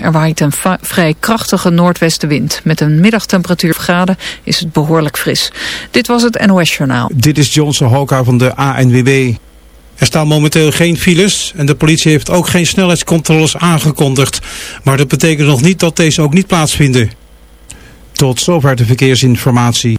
Er waait een vrij krachtige noordwestenwind. Met een middagtemperatuur graden is het behoorlijk fris. Dit was het NOS Journaal. Dit is Johnson Hoka van de ANWB. Er staan momenteel geen files en de politie heeft ook geen snelheidscontroles aangekondigd. Maar dat betekent nog niet dat deze ook niet plaatsvinden. Tot zover de verkeersinformatie.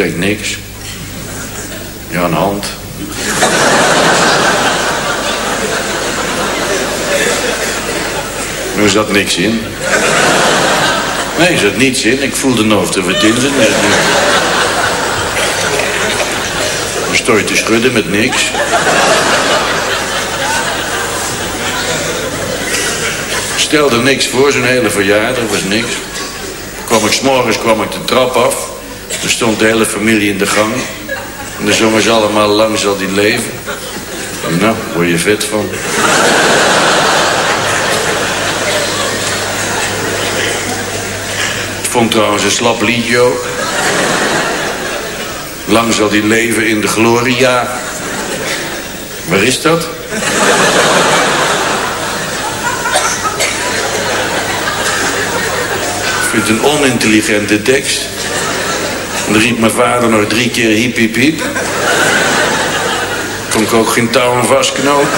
kreeg ik niks. Ja, een hand. Er zat niks in. Nee, zat niets in. Ik voelde nog te verdienen. Er stond te schudden met niks. Stelde niks voor, zo'n hele verjaardag was niks. Kwam ik s'morgens kwam ik de trap af. Er stond de hele familie in de gang. En zongen ze allemaal lang zal die leven. Nou, word je vet van. Ik vond trouwens een slap liedje ook. Lang zal die leven in de gloria. Waar is dat? Ik vind het een onintelligente tekst. Dan riep mijn vader nog drie keer hiep hiep hiep. Kon ik ook geen touwen vastknopen.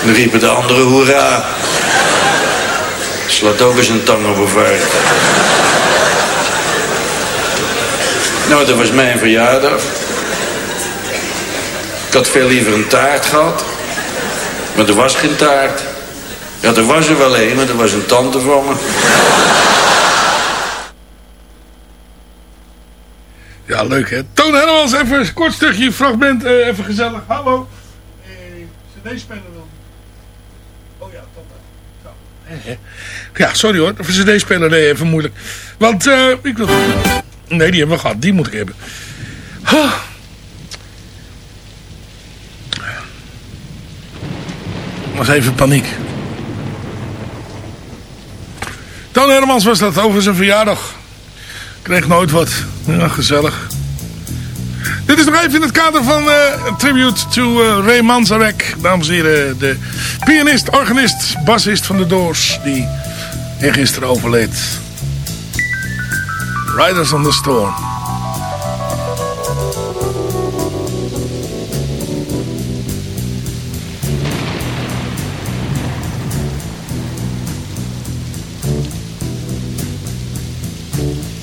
En dan riepen de andere hoera. Slaat ook eens een tang op een vark. Nou, dat was mijn verjaardag. Ik had veel liever een taart gehad. Maar er was geen taart. Ja, er was er wel een, maar er was een tante van me. Leuk hè. Toon Hermans, even een kort stukje, fragment, eh, even gezellig. Hallo. Eh, CD-speler wil. Oh ja. Eh, Ja, sorry hoor. Voor CD-speler nee, even moeilijk. Want eh, ik wil... Nee, die hebben we gehad. Die moet ik hebben. Ah. Was even paniek. Toon Hermans was dat over zijn verjaardag. Kreeg nooit wat. Ja, gezellig. Dit is nog even in het kader van eh, tribute to eh, Ray Manzarek. Dames en heren, de pianist, organist, bassist van de Doors. Die eergisteren overleed. Riders on the Storm.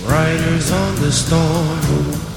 Riders on the storm.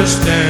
understand.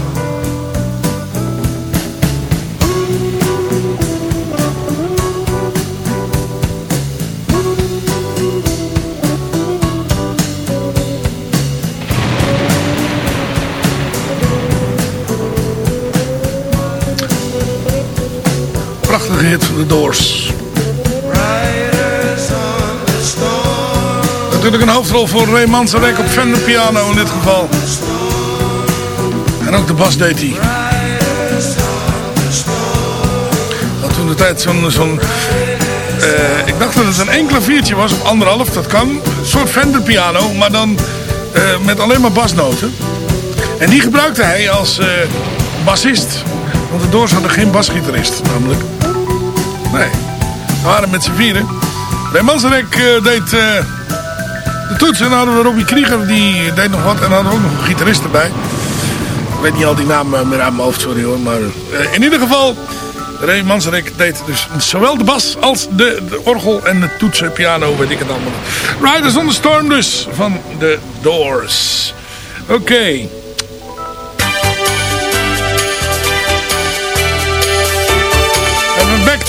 Prachtige van de Doors. Natuurlijk een hoofdrol voor Ray Manzarek op Fender piano in dit geval. En ook de bas deed hij. Had toen de tijd zo'n... eh, ik dacht dat het een enkele viertje was, of anderhalf, dat kan. Een soort Fender piano, maar dan eh, met alleen maar basnoten. En die gebruikte hij als eh, bassist. Want de Doors hadden geen basgitarist, namelijk. Nee, we waren met z'n vieren. Ray Manzarek eh, deed eh, de toets en dan hadden we Robbie Krieger, die deed nog wat. En dan hadden we ook nog een gitarist erbij. Ik weet niet al die naam eh, meer aan mijn hoofd, sorry hoor. Maar eh, in ieder geval, Ray Manzarek deed dus zowel de bas als de, de orgel en de toetsen, piano, weet ik het allemaal. Riders on the Storm dus, van The Doors. Oké.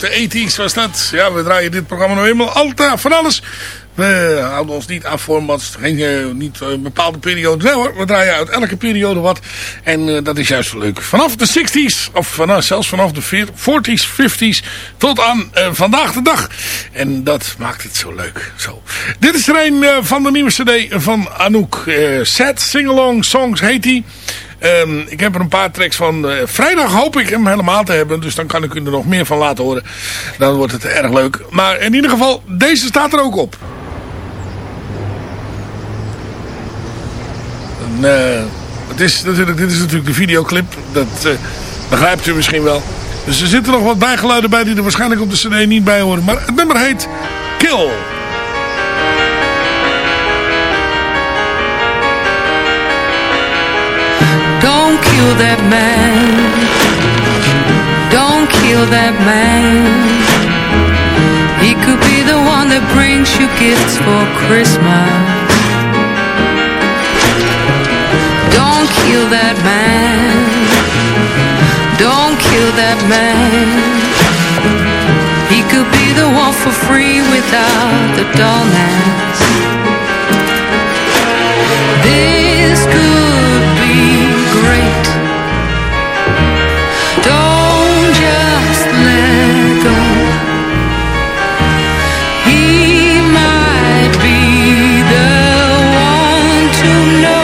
de 80s was dat. Ja, we draaien dit programma nou eenmaal altijd van alles. We houden ons niet af voor wat, geen, niet een bepaalde periode. We draaien uit elke periode wat. En eh, dat is juist leuk. Vanaf de 60s, of vanaf, zelfs vanaf de 40s, 50s, tot aan eh, vandaag de dag. En dat maakt het zo leuk. Zo. Dit is er een van de nieuwe cd van Anouk. Sad Singalong Songs heet die. Ehm, ik heb er een paar tracks van. Eh, vrijdag hoop ik hem helemaal te hebben. Dus dan kan ik u er nog meer van laten horen. Dan wordt het erg leuk. Maar in ieder geval, deze staat er ook op. Eh, het is natuurlijk, dit is natuurlijk de videoclip. Dat eh, begrijpt u misschien wel. Dus er zitten nog wat bijgeluiden bij die er waarschijnlijk op de cd niet bij horen. Maar het nummer heet Kill. Don't kill that man. Don't kill that man. He could be the one that brings you gifts for Christmas. Don't kill that man. Don't kill that man. He could be the one for free without the dullness. This could know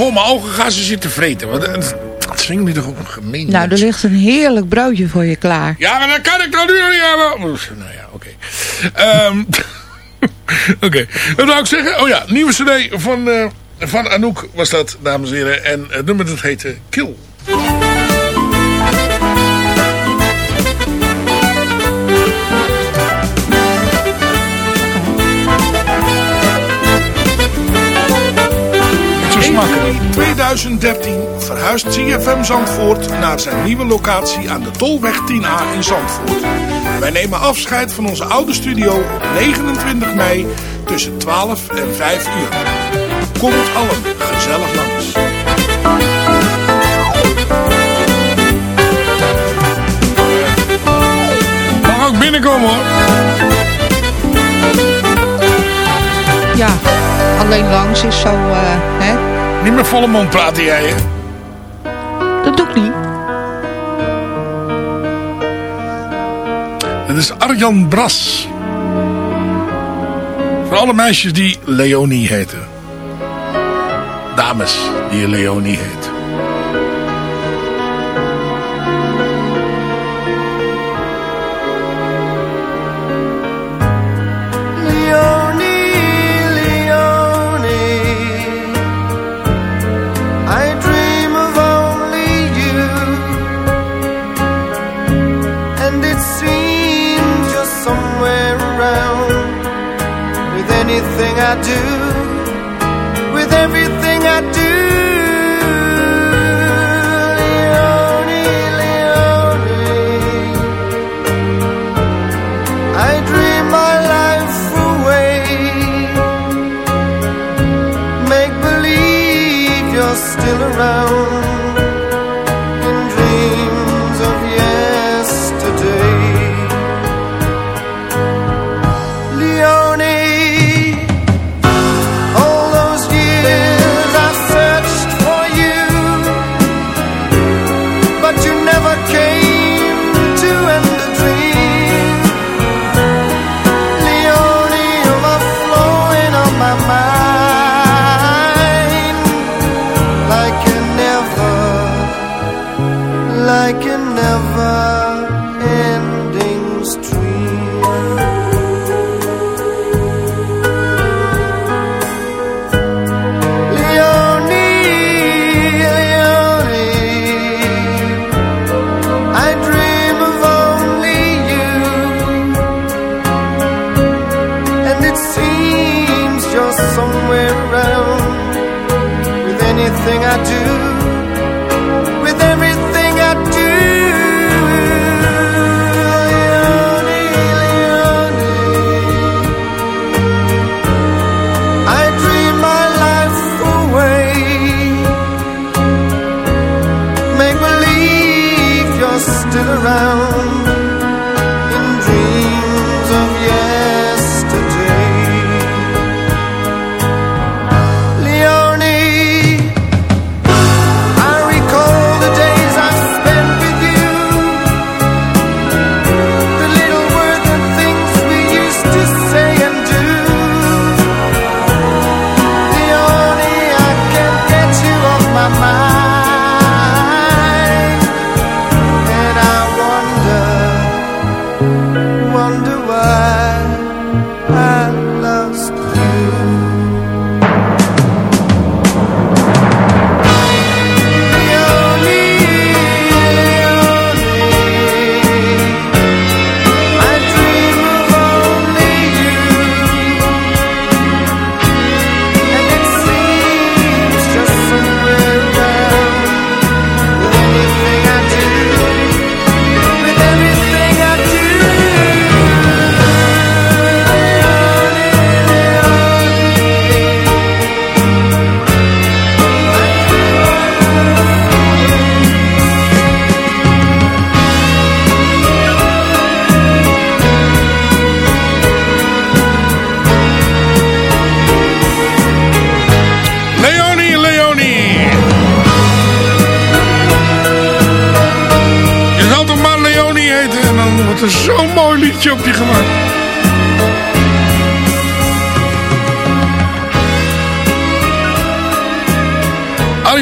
voor mijn ogen gaan ze zitten vreten. Want, dat dat vinden jullie toch ook een gemeen Nou, er ligt een heerlijk broodje voor je klaar. Ja, maar dat kan ik nou nu nog niet hebben. Nou ja, oké. Ehm, oké, wat wou ik zeggen? Oh ja, nieuwe cd van, eh, van Anouk was dat, dames en heren. En het nummer dat heette Kill. 2013 verhuist CFM Zandvoort naar zijn nieuwe locatie aan de Tolweg 10A in Zandvoort. Wij nemen afscheid van onze oude studio op 29 mei tussen 12 en 5 uur. Komt allen gezellig langs. Mag ook binnenkomen hoor. Ja, alleen langs is zo, eh, hè. Niet met volle mond praten jij hè? Dat doe ik niet. Het is Arjan Bras. Voor alle meisjes die Leonie heten. Dames die Leonie heet.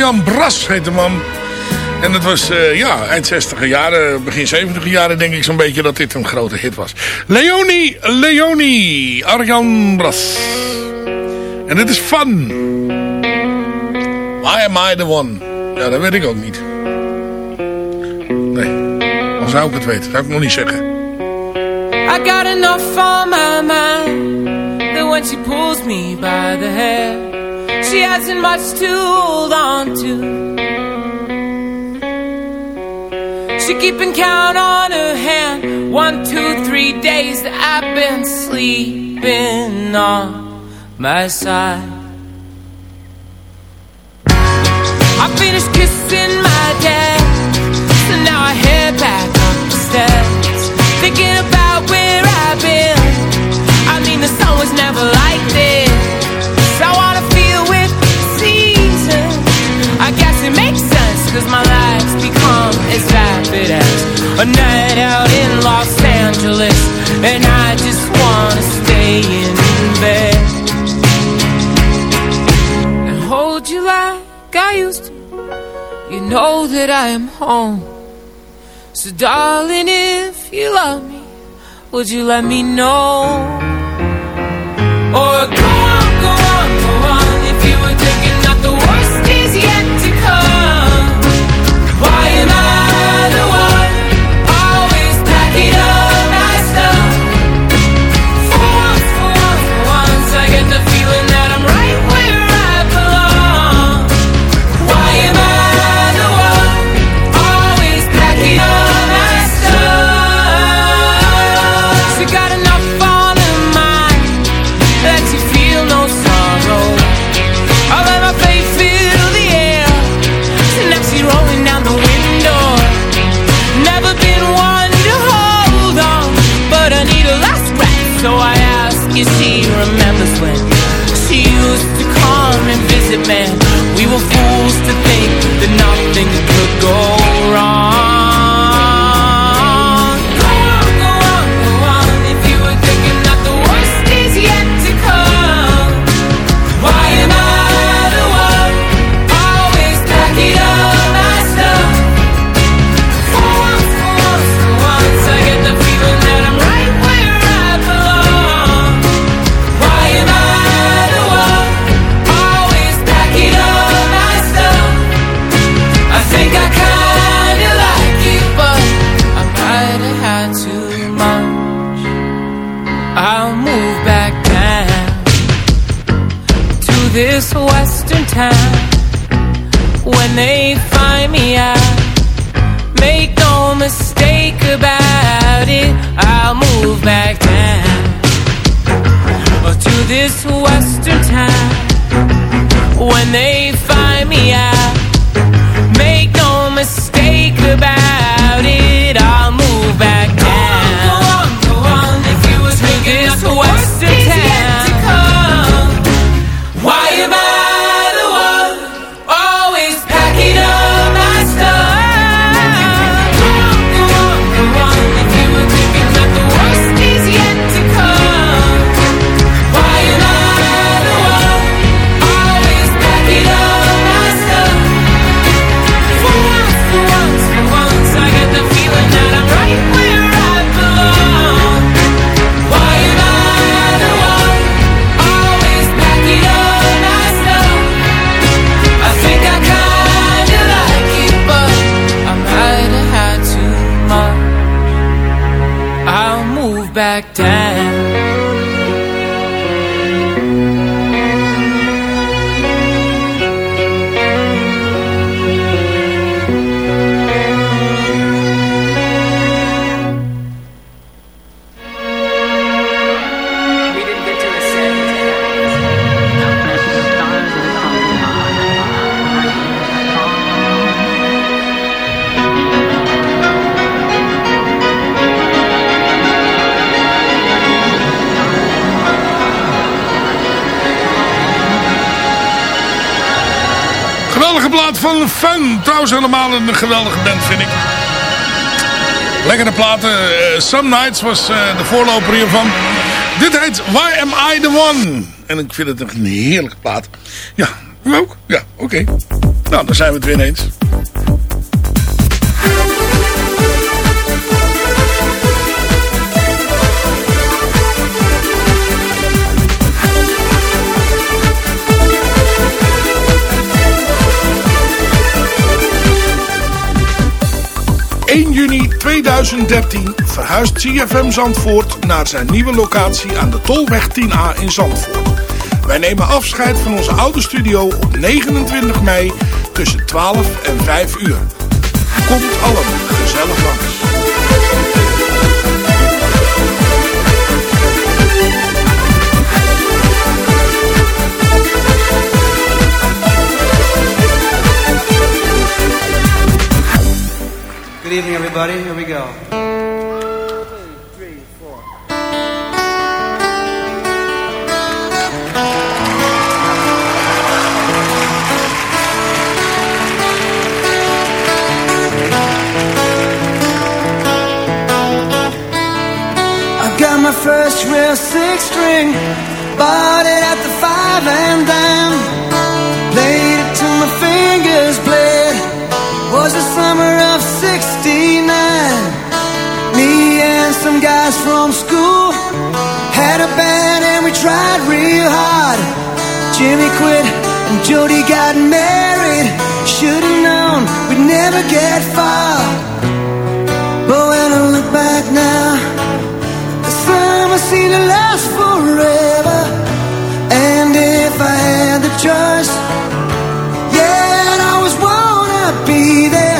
Arjan Bras heet de man. En het was eh, ja, eind 60 jaren, begin 70 jaren denk ik zo'n beetje dat dit een grote hit was. Leonie, Leonie, Arjan Bras. En dit is Fun. Why am I the one? Ja, dat weet ik ook niet. Nee, dan zou ik het weten. zou ik nog niet zeggen. I got enough on my mind that when she pulls me by the hair, she hasn't much to hold on to. She keeping count on her hand, one, two, three days that I've been sleeping on my side. I finished kissing my dad, so now I head back up the steps, thinking about where I've been. I mean, the sun was never like this. cause my life's become as rapid as a night out in Los Angeles and I just wanna stay in bed. And hold you like I used to. You know that I am home. So darling if you love me would you let me know? trouwens helemaal een geweldige band, vind ik. Lekkere platen. Eh, Some Nights was eh, de voorloper hiervan. Dit heet Why Am I The One? En ik vind het een heerlijke plaat. Ja, u ook? Ja, oké. Nou, daar zijn we het weer eens. 2013 verhuist CFM Zandvoort naar zijn nieuwe locatie aan de Tolweg 10A in Zandvoort. Wij nemen afscheid van onze oude studio op 29 mei tussen 12 en 5 uur. Komt allemaal gezellig langs. Evening, everybody. Here we go. I got my first real six string, bought it at the five and dime. Played it till my fingers bled. Was the summer of '69. Me and some guys from school had a band and we tried real hard. Jimmy quit and Jody got married. Should've known we'd never get far. But when I look back now. The summer seemed to last forever. And if I had the choice, be there.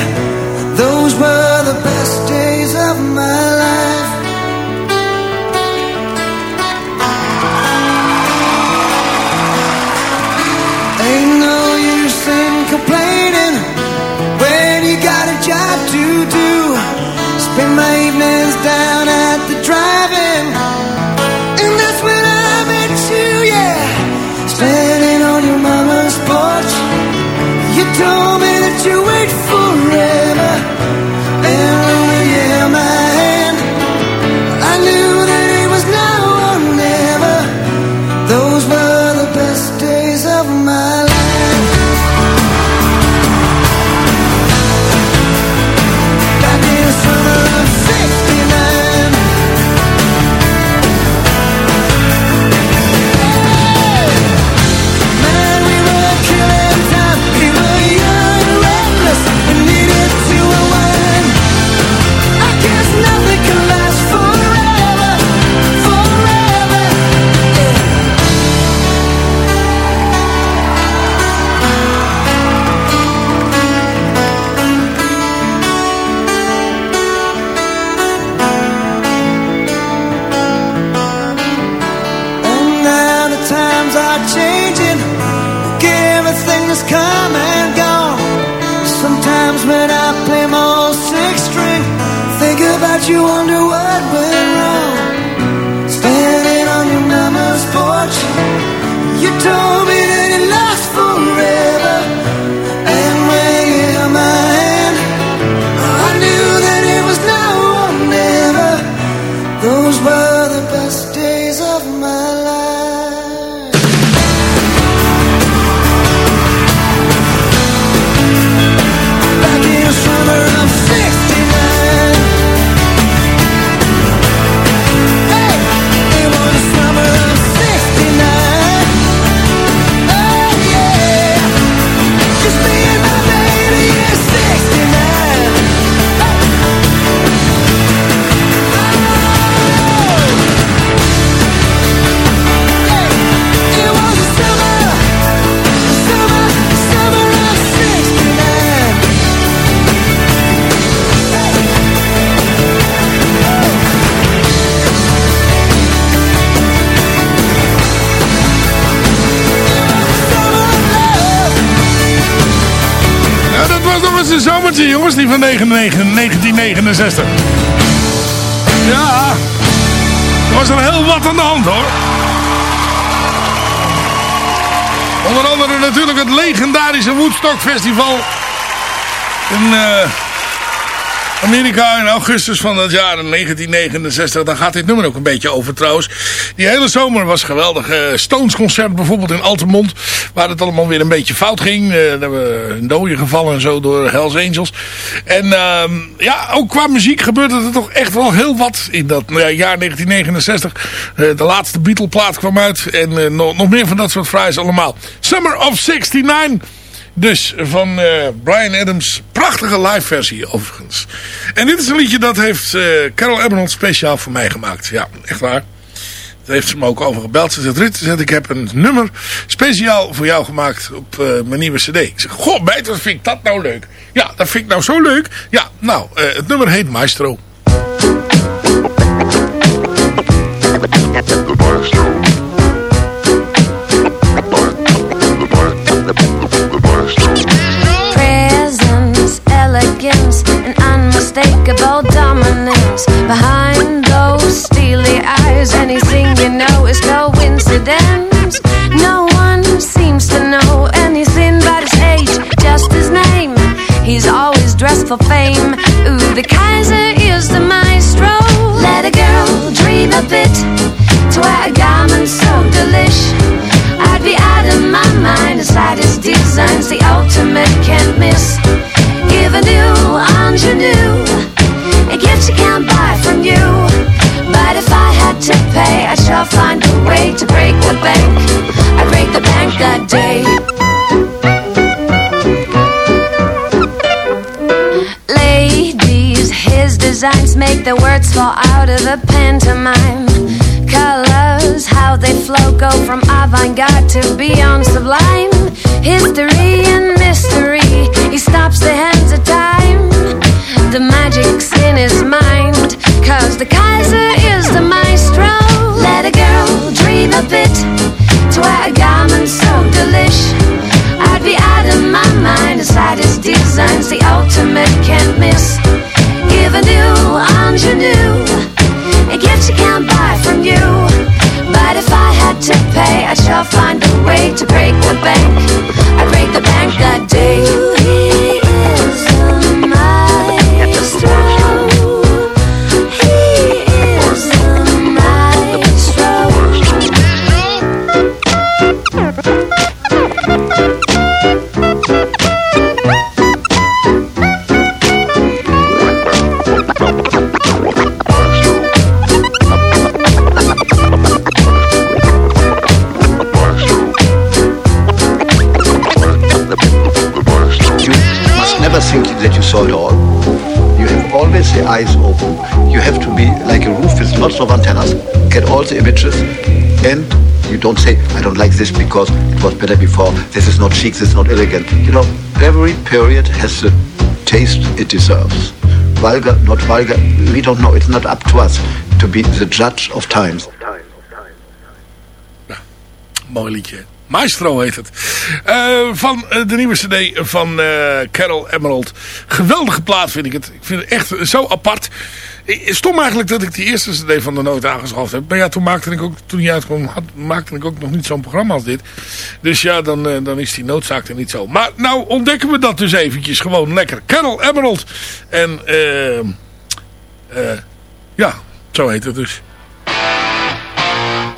Een zomertje, jongens, die van 99 1969. Ja, er was er heel wat aan de hand, hoor. Onder andere natuurlijk het legendarische Woodstock Festival eh, Amerika in augustus van het jaar 1969. Daar gaat dit nummer ook een beetje over trouwens. Die hele zomer was geweldig. Eh, Stones concert bijvoorbeeld in Altamont. Waar het allemaal weer een beetje fout ging. Eh, er hebben een doden gevallen en zo door Hells Angels. En ehm, ja, ook qua muziek gebeurde er toch echt wel heel wat in dat nou ja, jaar 1969. Eh, de laatste Beatle plaat kwam uit. En nog, nog meer van dat soort fraais allemaal. Summer of 69. Dus van eh, Brian Adams. Prachtige live versie overigens. En dit is een liedje dat heeft eh, Carol Emerald speciaal voor mij gemaakt. Ja, echt waar. Daar heeft ze me ook over gebeld. Ze zegt, Ruud, ik heb een nummer speciaal voor jou gemaakt op eh, mijn nieuwe cd. Ik zeg, goh, meid, wat vind ik dat nou leuk? Ja, dat vind ik nou zo leuk. Ja, nou, het nummer heet Maestro. elegance, and unmistakable dominance. Behind those steely eyes, anything you know is coincidence. No one seems to know anything but his age, just his name. He's always dressed for fame. The bank. I break the bank that day. Ladies, his designs make the words fall out of a pantomime. Colors, how they flow, go from avant-garde to beyond sublime. History and mystery, he stops the hands of time. The magic's in his mind, cause the Kaiser is the maestro. Wear a garment so delish. I'd be out of my mind inside his designs, the ultimate can't miss. Give a new ingenue, a gift you can't buy from you. But if I had to pay, I shall find a way to break the bank. I break the bank that day. Eyes open. You have to be like a roof with lots of antennas, get all the images, and you don't say, I don't like this because it was better before, this is not chic, this is not elegant. You know, every period has the taste it deserves. Vulgar, not vulgar, we don't know. It's not up to us to be the judge of times. Mooi liedje. Maestro heet het. Eh, van eh, de nieuwe cd van eh, Carol Emerald. Geweldige plaat vind ik het. Ik vind het echt zo apart. Stom eigenlijk dat ik die eerste cd van de noot aangeschaft heb. Maar ja, toen maakte ik ook, toen die uitkwam, had, maakte ik ook nog niet zo'n programma als dit. Dus ja, dan, dan is die noodzaak er niet zo. Maar nou ontdekken we dat dus eventjes gewoon lekker. Carol Emerald. En ja, zo heet het dus.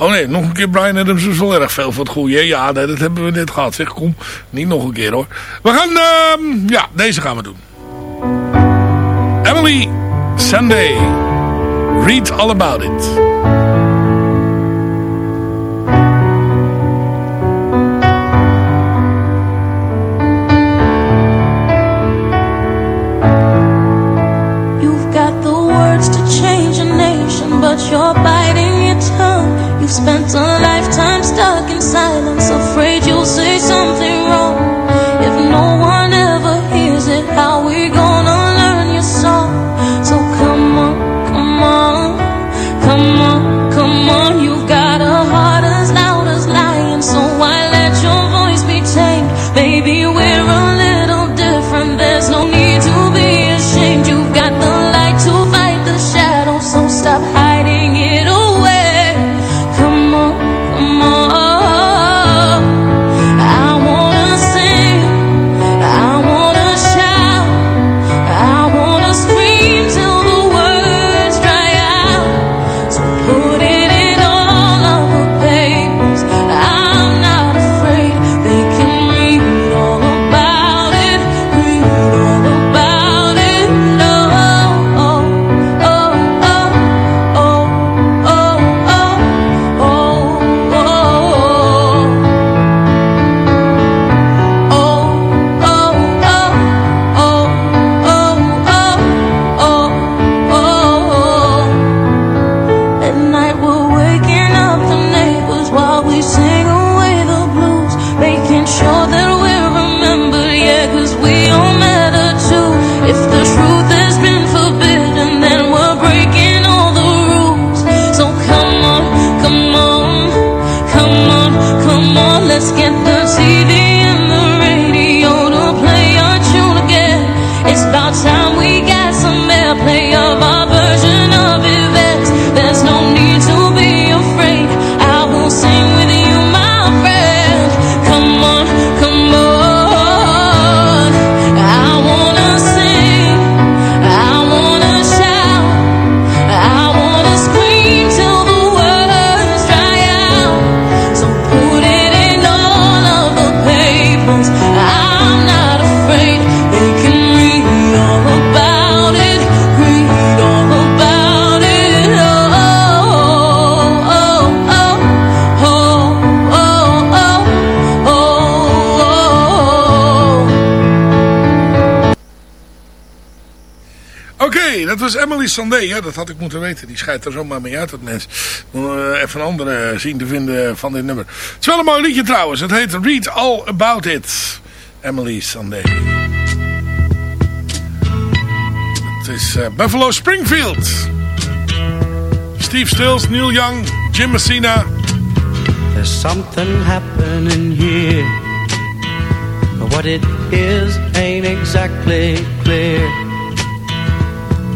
Oh nee, nog een keer Brian Adams is wel erg veel voor het goede. Ja, nee, dat hebben we net gehad. Zeg, kom, niet nog een keer hoor. We gaan, ehm, ja, deze gaan we doen. Emily Sunday. Read all about it. You've got the words to change a nation, but you're biting your tongue. You've spent a lifetime stuck in silence, afraid you'll say something Oké, dat was Emily Sandé. Ja, dat had ik moeten weten. Die scheidt er zomaar mee uit, dat mens. Moet uh, even een andere zien te vinden van dit nummer. Het is wel een mooi liedje trouwens. Het heet Read All About It. Emily Sandé. Het is uh, Buffalo Springfield. Steve Stills, Neil Young, Jim Messina. There's something happening here. But what it is ain't exactly clear.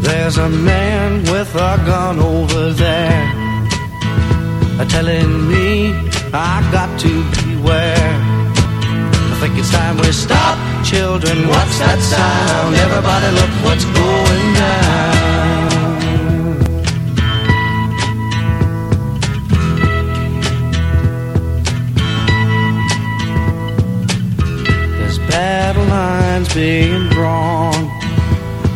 There's a man with a gun over there. Telling me I got to beware. I think it's time we stop, children. What's that sound? Everybody, look what's going down. There's battle lines being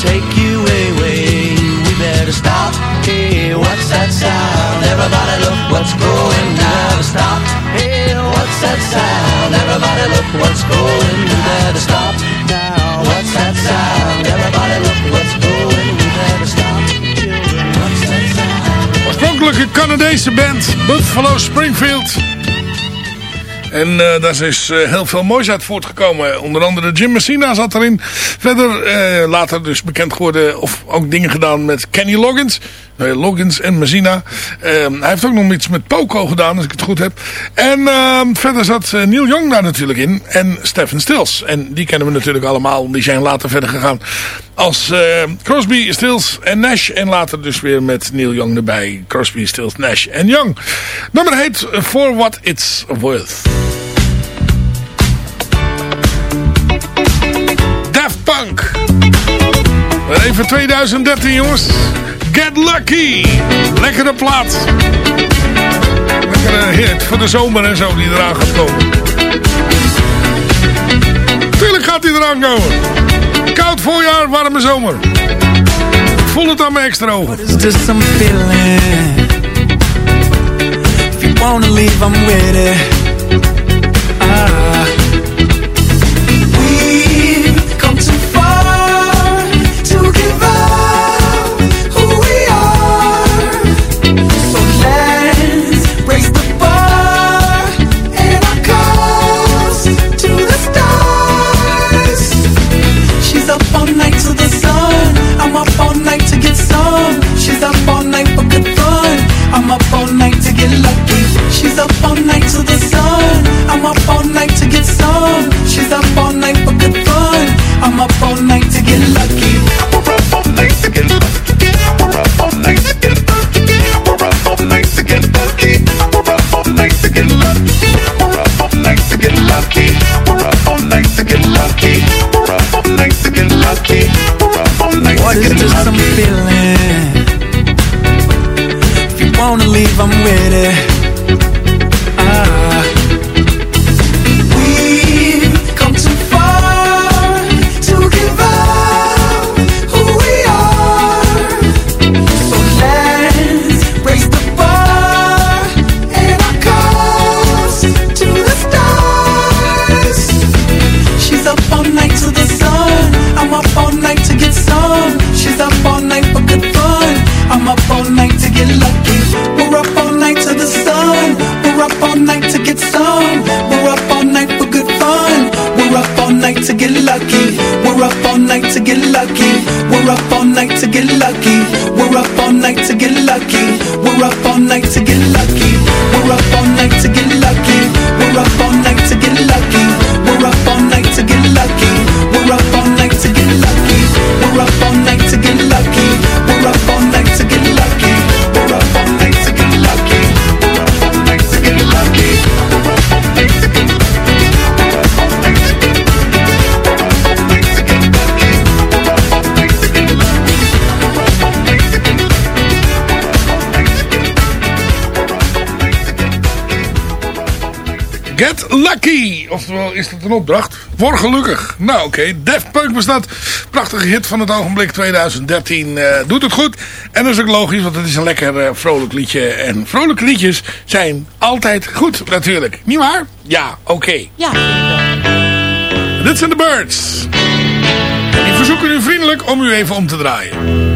Take you away. We better stop. Hey, what's that sound? Everybody look what's going down. Stop. Hey, what's that sound? Everybody look what's going. We better stop now. What's that sound? Everybody look what's going. We better stop. Children, what's that sound? Oorspronkelijke Canadese band Buffalo Springfield. En uh, daar uh, heel veel moois uit voortgekomen. Onder andere Jim Messina zat erin. Verder uh, later dus bekend geworden of ook dingen gedaan met Kenny Loggins. Loggins en Messina. hij heeft ook nog iets met Poco gedaan als ik het goed heb. En ehm, verder zat Neil Young daar natuurlijk in. En Stephen Stills. En die kennen we natuurlijk allemaal. Die zijn later verder gegaan als Crosby, Stills en Nash. En later dus weer met Neil Young erbij. Crosby, Stills, Nash en Young. Nummer heet For What It's Worth. Even 2013 jongens. Get Lucky. Lekkere plaat. Lekkere hit voor de zomer en zo die eraan gaat komen. Tuurlijk gaat die eraan komen. Koud voorjaar, warme zomer. Ik voel het aan mijn extra ogen. Just some feeling. If you wanna leave, I'm with it. Get lucky. just some feeling. If you wanna leave, I'm with it. Lucky. Oftewel, is dat een opdracht? Voor gelukkig. Nou, oké. Def Punk bestaat. Prachtige hit van het ogenblik 2013. Eh, doet het goed. En dat is ook logisch, want het is een lekker eh, vrolijk liedje. En vrolijke liedjes zijn altijd goed, natuurlijk. Niet waar? Ja, oké. Ja. Dit zijn de Birds. Ik verzoek u vriendelijk om u even om te draaien.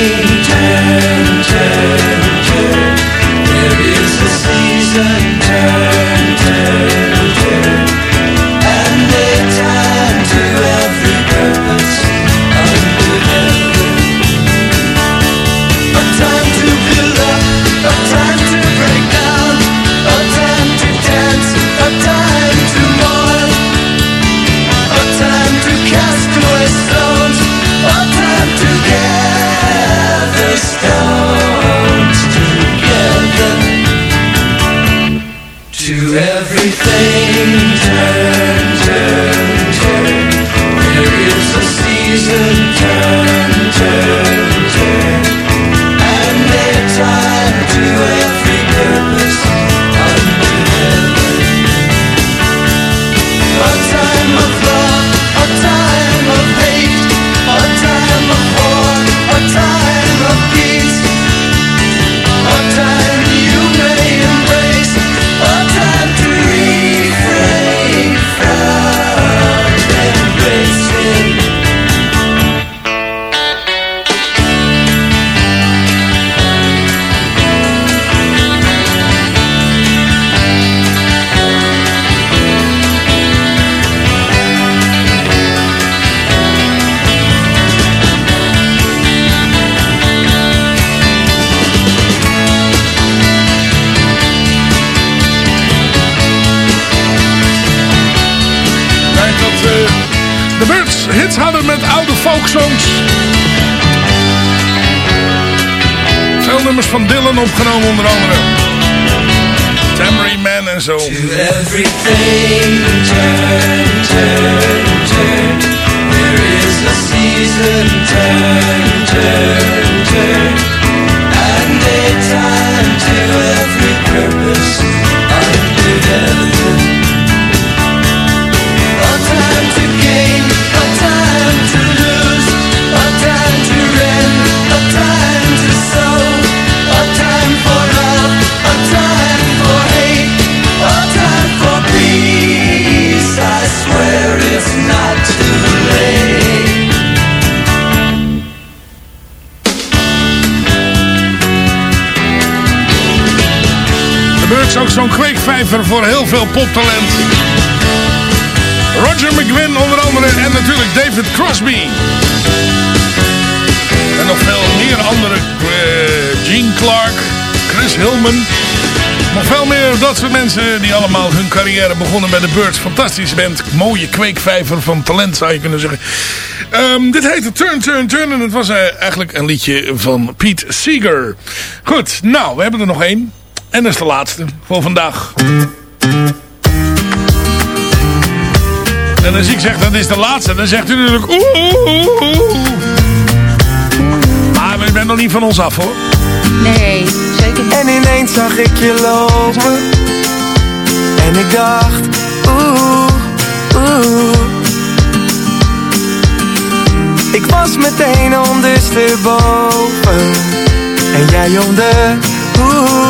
turn, turn, turn. There is a season, turn. phenomenal voor heel veel poptalent. Roger McGuinn onder andere en natuurlijk David Crosby. En nog veel meer andere. Eh, Gene Clark, Chris Hillman. Nog veel meer dat soort mensen die allemaal hun carrière begonnen bij de Birds. Fantastisch band. Mooie kweekvijver van talent zou je kunnen zeggen. Um, dit heette Turn, Turn, Turn. En het was eh, eigenlijk een liedje van Pete Seeger. Goed, nou, we hebben er nog één. En dat is de laatste voor vandaag. En als ik zeg dat is de laatste, dan zegt u natuurlijk oeh. Maar je bent nog niet van ons af hoor. Nee, zeker niet. En ineens zag ik je lopen. En ik dacht oeh, oeh. Ik was meteen ondersteboven. En jij jongen. oeh.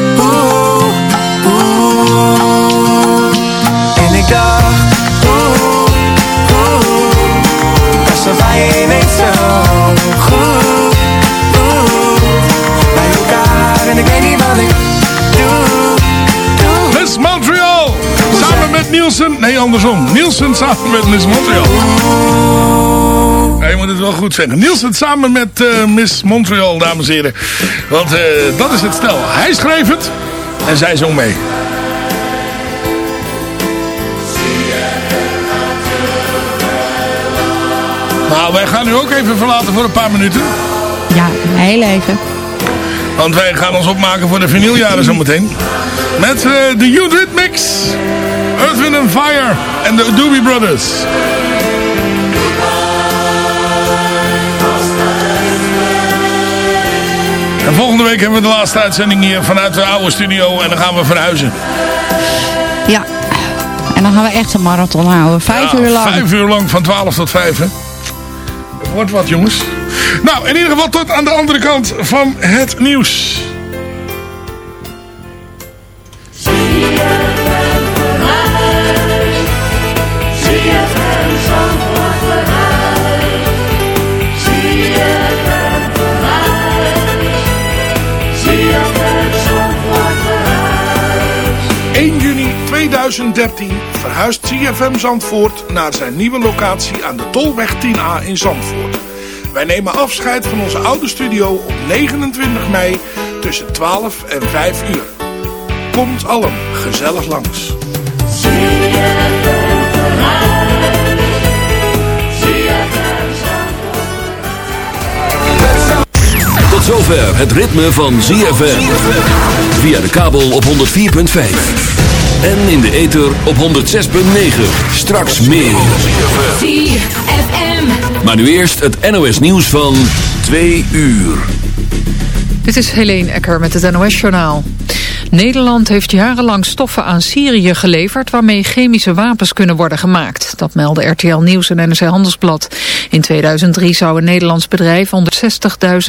andersom. Nielsen samen met Miss Montreal. Ja, je moet het wel goed zeggen. Nielsen samen met eh, Miss Montreal, dames en heren. Want eh, dat is het stel. Hij schreef het en zij zong mee. Nou, wij gaan u ook even verlaten voor een paar minuten. Ja, heel even. Want wij gaan ons opmaken voor de vinyljaren zometeen. Met eh, de Youth Rhythmics, Earth, Wind and Fire en de Doobie Brothers. En volgende week hebben we de laatste uitzending hier vanuit de oude studio. En dan gaan we verhuizen. Ja. En dan gaan we echt een marathon houden. Vijf Ja, uur lang. Vijf uur lang, van 12 tot 5. Hè? Wordt wat jongens. Nou, in ieder geval tot aan de andere kant van het nieuws. 2013 verhuist CFM Zandvoort naar zijn nieuwe locatie aan de Tolweg 10A in Zandvoort. Wij nemen afscheid van onze oude studio op 29 mei tussen 12 en 5 uur. Komt allen gezellig langs. Tot zover het ritme van ZFM. Via de kabel op 104.5. En in de ether op 106.9. Straks meer. ZFM. Maar nu eerst het NOS nieuws van 2 uur. Dit is Helene Ecker met het NOS-journaal. Nederland heeft jarenlang stoffen aan Syrië geleverd waarmee chemische wapens kunnen worden gemaakt. Dat melden RTL Nieuws en NRC Handelsblad. In 2003 zou een Nederlands bedrijf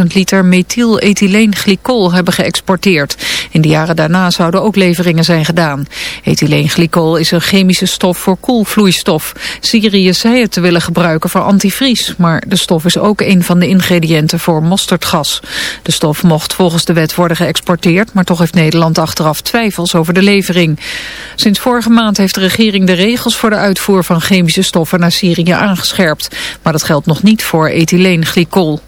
160.000 liter methylethyleenglycol hebben geëxporteerd. In de jaren daarna zouden ook leveringen zijn gedaan. Ethyleenglycol is een chemische stof voor koelvloeistof. Syrië zei het te willen gebruiken voor antivries, maar de stof is ook een van de ingrediënten voor mosterdgas. De stof mocht volgens de wet worden geëxporteerd, maar toch heeft Nederland achteraf twijfels over de levering. Sinds vorige maand heeft de regering de regels voor de uitvoer van chemische stoffen naar Syrië aangescherpt. Maar dat geldt nog niet voor ethyleenglycol.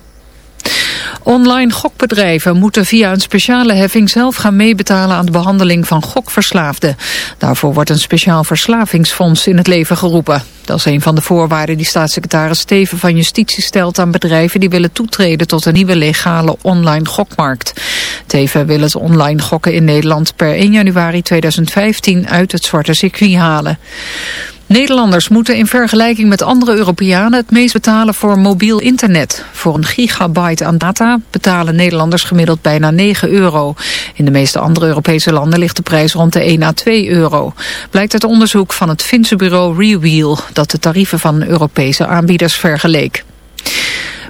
Online gokbedrijven moeten via een speciale heffing zelf gaan meebetalen aan de behandeling van gokverslaafden. Daarvoor wordt een speciaal verslavingsfonds in het leven geroepen. Dat is een van de voorwaarden die staatssecretaris Steven van Justitie stelt aan bedrijven die willen toetreden tot een nieuwe legale online gokmarkt. Teven wil het online gokken in Nederland per 1 januari 2015 uit het zwarte circuit halen. Nederlanders moeten in vergelijking met andere Europeanen het meest betalen voor mobiel internet. Voor een gigabyte aan data betalen Nederlanders gemiddeld bijna 9 euro. In de meeste andere Europese landen ligt de prijs rond de 1 à 2 euro. Blijkt uit onderzoek van het Finse bureau Rewheel dat de tarieven van Europese aanbieders vergeleek.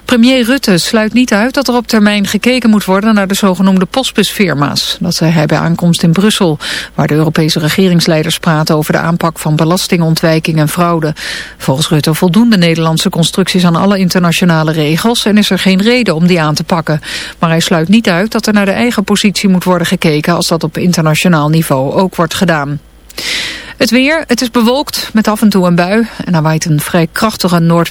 Premier Rutte sluit niet uit dat er op termijn gekeken moet worden naar de zogenoemde postbusfirma's. Dat zei hij bij aankomst in Brussel, waar de Europese regeringsleiders praten over de aanpak van belastingontwijking en fraude. Volgens Rutte voldoen de Nederlandse constructies aan alle internationale regels en is er geen reden om die aan te pakken. Maar hij sluit niet uit dat er naar de eigen positie moet worden gekeken als dat op internationaal niveau ook wordt gedaan. Het weer, het is bewolkt met af en toe een bui en er waait een vrij krachtige noordwest.